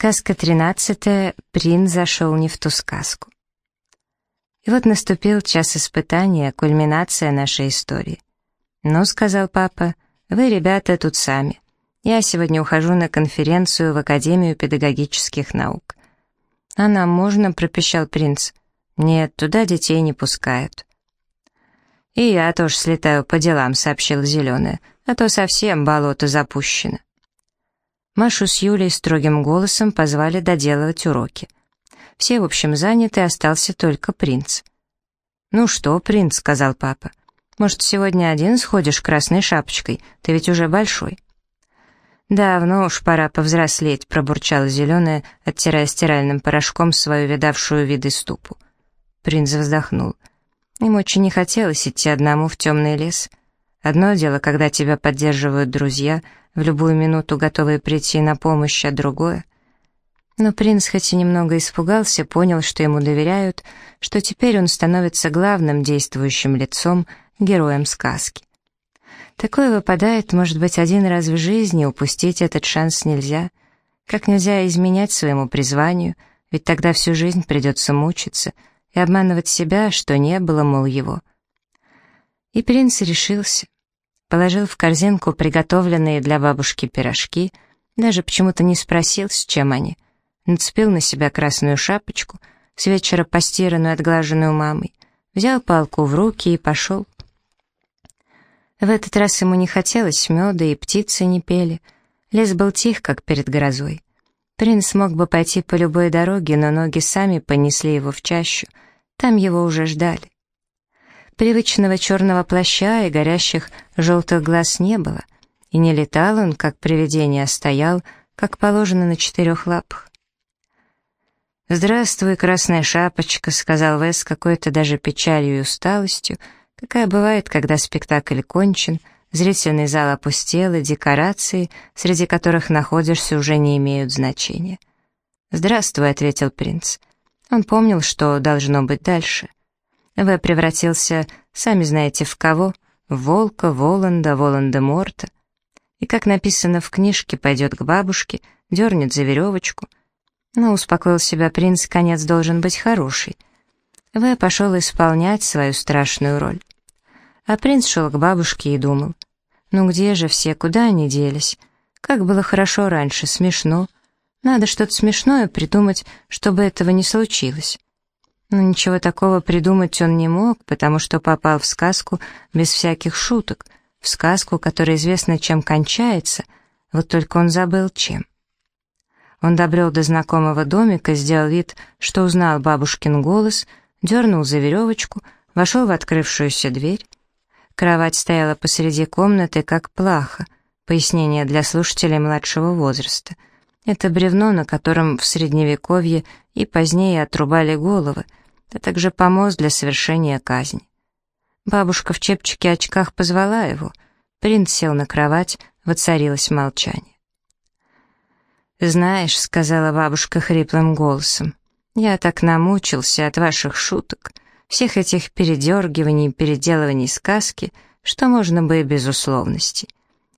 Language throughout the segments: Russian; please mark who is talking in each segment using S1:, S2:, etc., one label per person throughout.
S1: Сказка тринадцатая. Принц зашел не в ту сказку. И вот наступил час испытания, кульминация нашей истории. «Ну», — сказал папа, — «вы, ребята, тут сами. Я сегодня ухожу на конференцию в Академию педагогических наук». «А нам можно?» — пропищал принц. «Нет, туда детей не пускают». «И я тоже слетаю по делам», — сообщил Зеленая, «а то совсем болото запущено». Машу с Юлей строгим голосом позвали доделывать уроки. Все, в общем, заняты, остался только принц. «Ну что, принц», — сказал папа, — «может, сегодня один сходишь красной шапочкой? Ты ведь уже большой». «Давно уж пора повзрослеть», — пробурчала зеленая, оттирая стиральным порошком свою видавшую виды ступу. Принц вздохнул. Ему очень не хотелось идти одному в темный лес. Одно дело, когда тебя поддерживают друзья, в любую минуту готовые прийти на помощь, а другое... Но принц хоть и немного испугался, понял, что ему доверяют, что теперь он становится главным действующим лицом, героем сказки. Такое выпадает, может быть, один раз в жизни, упустить этот шанс нельзя. Как нельзя изменять своему призванию, ведь тогда всю жизнь придется мучиться и обманывать себя, что не было, мол, его. И принц решился. Положил в корзинку приготовленные для бабушки пирожки, даже почему-то не спросил, с чем они. Нацепил на себя красную шапочку, с вечера постиранную, отглаженную мамой, взял палку в руки и пошел. В этот раз ему не хотелось меда, и птицы не пели. Лес был тих, как перед грозой. Принц мог бы пойти по любой дороге, но ноги сами понесли его в чащу. Там его уже ждали. Привычного черного плаща и горящих желтых глаз не было, и не летал он, как привидение, а стоял, как положено на четырех лапах. «Здравствуй, красная шапочка», — сказал Вес с какой-то даже печалью и усталостью, какая бывает, когда спектакль кончен, зрительный зал опустел, и декорации, среди которых находишься, уже не имеют значения. «Здравствуй», — ответил принц. Он помнил, что должно быть дальше — в превратился, сами знаете, в кого? В волка, Воланда, Воланда-Морта. И, как написано в книжке, пойдет к бабушке, дернет за веревочку. Но успокоил себя принц, конец должен быть хороший. В пошел исполнять свою страшную роль. А принц шел к бабушке и думал, ну где же все, куда они делись? Как было хорошо раньше, смешно. Надо что-то смешное придумать, чтобы этого не случилось. Но ничего такого придумать он не мог, потому что попал в сказку без всяких шуток, в сказку, которая известна, чем кончается, вот только он забыл, чем. Он добрел до знакомого домика, сделал вид, что узнал бабушкин голос, дернул за веревочку, вошел в открывшуюся дверь. Кровать стояла посреди комнаты, как плаха, пояснение для слушателей младшего возраста. Это бревно, на котором в Средневековье и позднее отрубали головы — а также помост для совершения казни. Бабушка в чепчике очках позвала его. Принц сел на кровать, воцарилось молчание. «Знаешь», — сказала бабушка хриплым голосом, — «я так намучился от ваших шуток, всех этих передергиваний и переделываний сказки, что можно бы и без условностей».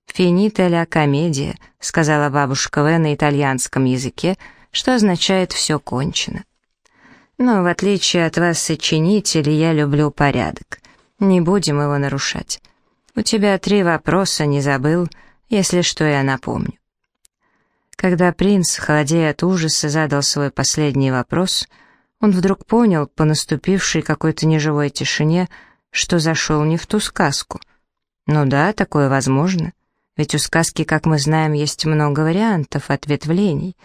S1: «Финита ля комедия», — сказала бабушка В на итальянском языке, что означает «все кончено». Но в отличие от вас, сочинителей, я люблю порядок. Не будем его нарушать. У тебя три вопроса, не забыл, если что, я напомню. Когда принц, холодея от ужаса, задал свой последний вопрос, он вдруг понял, по наступившей какой-то неживой тишине, что зашел не в ту сказку. Ну да, такое возможно. Ведь у сказки, как мы знаем, есть много вариантов, ответвлений.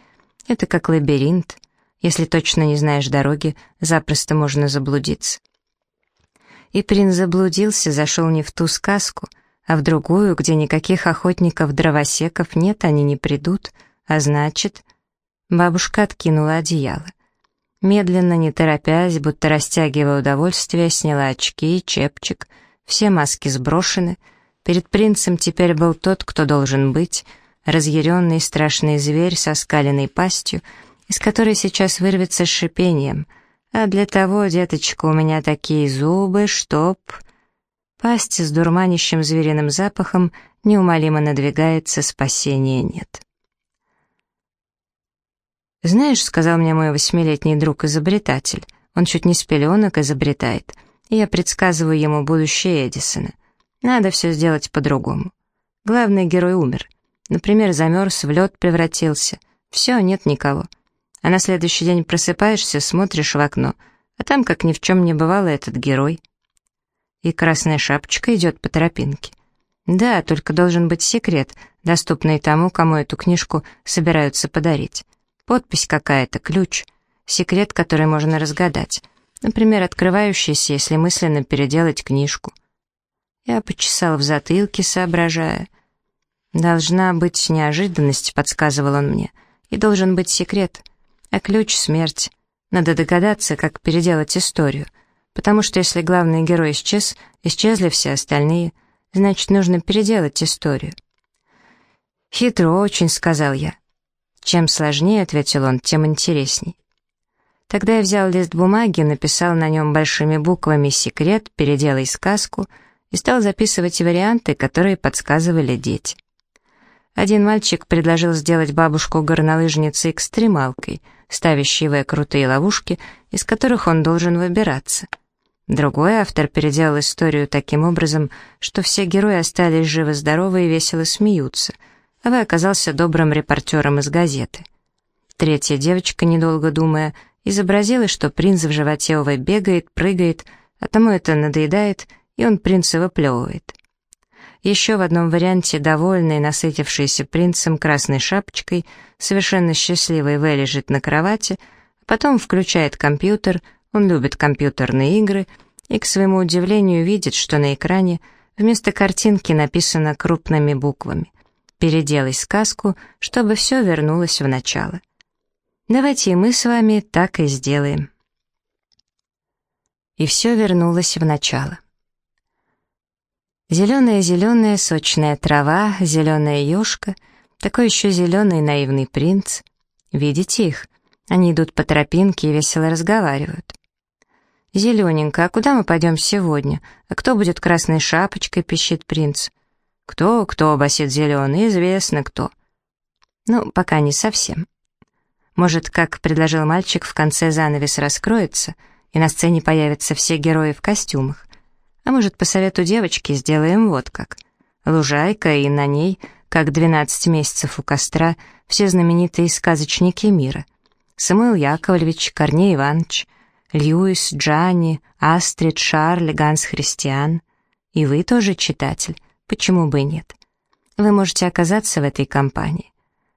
S1: Это как лабиринт — если точно не знаешь дороги, запросто можно заблудиться. И принц заблудился, зашел не в ту сказку, а в другую, где никаких охотников-дровосеков нет, они не придут, а значит... Бабушка откинула одеяло. Медленно, не торопясь, будто растягивая удовольствие, сняла очки, чепчик, все маски сброшены. Перед принцем теперь был тот, кто должен быть, разъяренный страшный зверь со скаленной пастью — из которой сейчас вырвется с шипением. А для того, деточка, у меня такие зубы, чтоб... Пасть с дурманящим звериным запахом неумолимо надвигается, спасения нет. «Знаешь, — сказал мне мой восьмилетний друг-изобретатель, он чуть не с пеленок изобретает, и я предсказываю ему будущее Эдисона. Надо все сделать по-другому. Главный герой умер. Например, замерз, в лед превратился. Все, нет никого. А на следующий день просыпаешься, смотришь в окно, а там, как ни в чем не бывало, этот герой. И красная шапочка идет по тропинке. Да, только должен быть секрет, доступный тому, кому эту книжку собираются подарить. Подпись какая-то, ключ, секрет, который можно разгадать. Например, открывающийся, если мысленно переделать книжку. Я почесал в затылке, соображая. «Должна быть неожиданность», — подсказывал он мне, — «и должен быть секрет, а ключ — смерть. Надо догадаться, как переделать историю, потому что если главный герой исчез, исчезли все остальные, значит, нужно переделать историю». «Хитро очень», — сказал я. «Чем сложнее», — ответил он, — «тем интересней». Тогда я взял лист бумаги, написал на нем большими буквами «Секрет», «Переделай сказку», — и стал записывать варианты, которые подсказывали дети. Один мальчик предложил сделать бабушку горнолыжницей ставящей в крутые ловушки, из которых он должен выбираться. Другой автор переделал историю таким образом, что все герои остались живы-здоровы и весело смеются, а вы оказался добрым репортером из газеты. Третья девочка, недолго думая, изобразила, что принц в животе увы бегает, прыгает, а тому это надоедает, и он принца выплевывает. Еще в одном варианте довольный, насытившийся принцем красной шапочкой, совершенно счастливый В лежит на кровати, потом включает компьютер, он любит компьютерные игры, и, к своему удивлению, видит, что на экране вместо картинки написано крупными буквами «Переделай сказку, чтобы все вернулось в начало». Давайте и мы с вами так и сделаем. И все вернулось в начало. Зеленая-зеленая сочная трава, зеленая ёшка, такой еще зеленый наивный принц. Видите их? Они идут по тропинке и весело разговаривают. «Зелененько, а куда мы пойдем сегодня? А кто будет красной шапочкой?» — пищит принц. «Кто, кто?» — басит зеленый, известно кто. Ну, пока не совсем. Может, как предложил мальчик, в конце занавес раскроется, и на сцене появятся все герои в костюмах. А может, по совету девочки сделаем вот как. Лужайка, и на ней, как 12 месяцев у костра, все знаменитые сказочники мира. Самуил Яковлевич, Корней Иванович, Льюис, Джанни, Астрид, Шарль, Ганс Христиан. И вы тоже читатель, почему бы и нет? Вы можете оказаться в этой компании.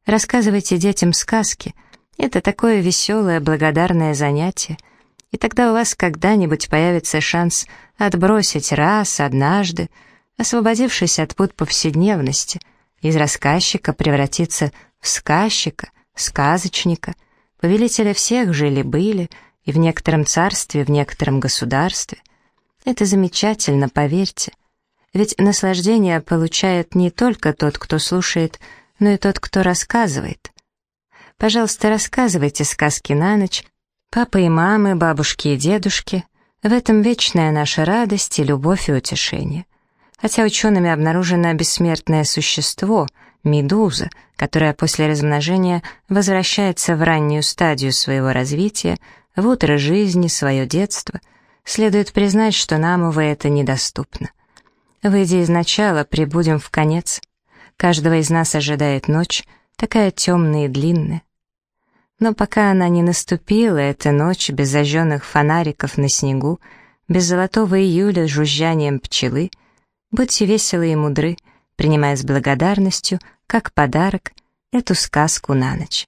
S1: Рассказывайте детям сказки. Это такое веселое, благодарное занятие — и тогда у вас когда-нибудь появится шанс отбросить раз, однажды, освободившись от пут повседневности, из рассказчика превратиться в сказчика, сказочника, повелителя всех жили-были, и в некотором царстве, в некотором государстве. Это замечательно, поверьте. Ведь наслаждение получает не только тот, кто слушает, но и тот, кто рассказывает. Пожалуйста, рассказывайте сказки на ночь, Папа и мамы, бабушки и дедушки — в этом вечная наша радость и любовь и утешение. Хотя учеными обнаружено бессмертное существо — медуза, которая после размножения возвращается в раннюю стадию своего развития, в утро жизни, свое детство, следует признать, что нам, увы, это недоступно. Выйдя из начала, прибудем в конец. Каждого из нас ожидает ночь, такая темная и длинная. Но пока она не наступила, эта ночь без зажженных фонариков на снегу, без золотого июля с жужжанием пчелы, будьте веселы и мудры, принимая с благодарностью, как подарок, эту сказку на ночь.